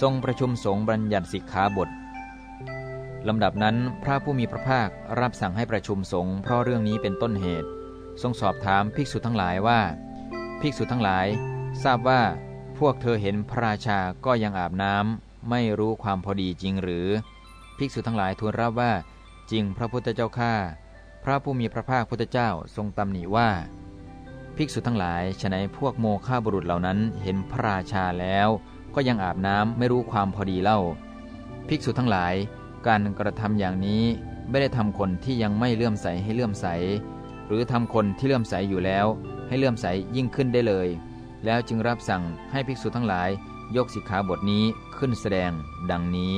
ทรงประชุมสงฆ์บัญญัติสิกขาบทลำดับนั้นพระผู้มีพระภาครับสั่งให้ประชุมสงฆ์เพราะเรื่องนี้เป็นต้นเหตุ ทรงสอบถามภิกษุทั้งหลายว่า ภิกษุทั้งหลาย ทราบว่าพวกเธอเห็นพระราชาก็ยังอาบน้ำไม่รู้ความพอดีจริงหรือ ภิกษุทั้งหลายทูลรับว่า จริงพระพุทธเจ้าข้าพระผู้มีพระภาคพุทธเจ้าทรงตำหนิว่า ภิกษุทั้งหลายฉนัยพวกโมฆะบุรุษเหล่านั้นเห็นพระราชาแล้ว ก็ยังอาบน้ำไม่รู้ความพอดีเล่า ภิกษุทั้งหลาย การกระทำอย่างนี้ไม่ได้ทำคนที่ยังไม่เลื่อมใสให้เลื่อมใส หรือทำคนที่เลื่อมใสอยู่แล้ว ให้เลื่อมใสยิ่งขึ้นได้เลย แล้วจึงรับสั่งให้ภิกษุทั้งหลาย ยกสิกขาบทนี้ขึ้นแสดง ดังนี้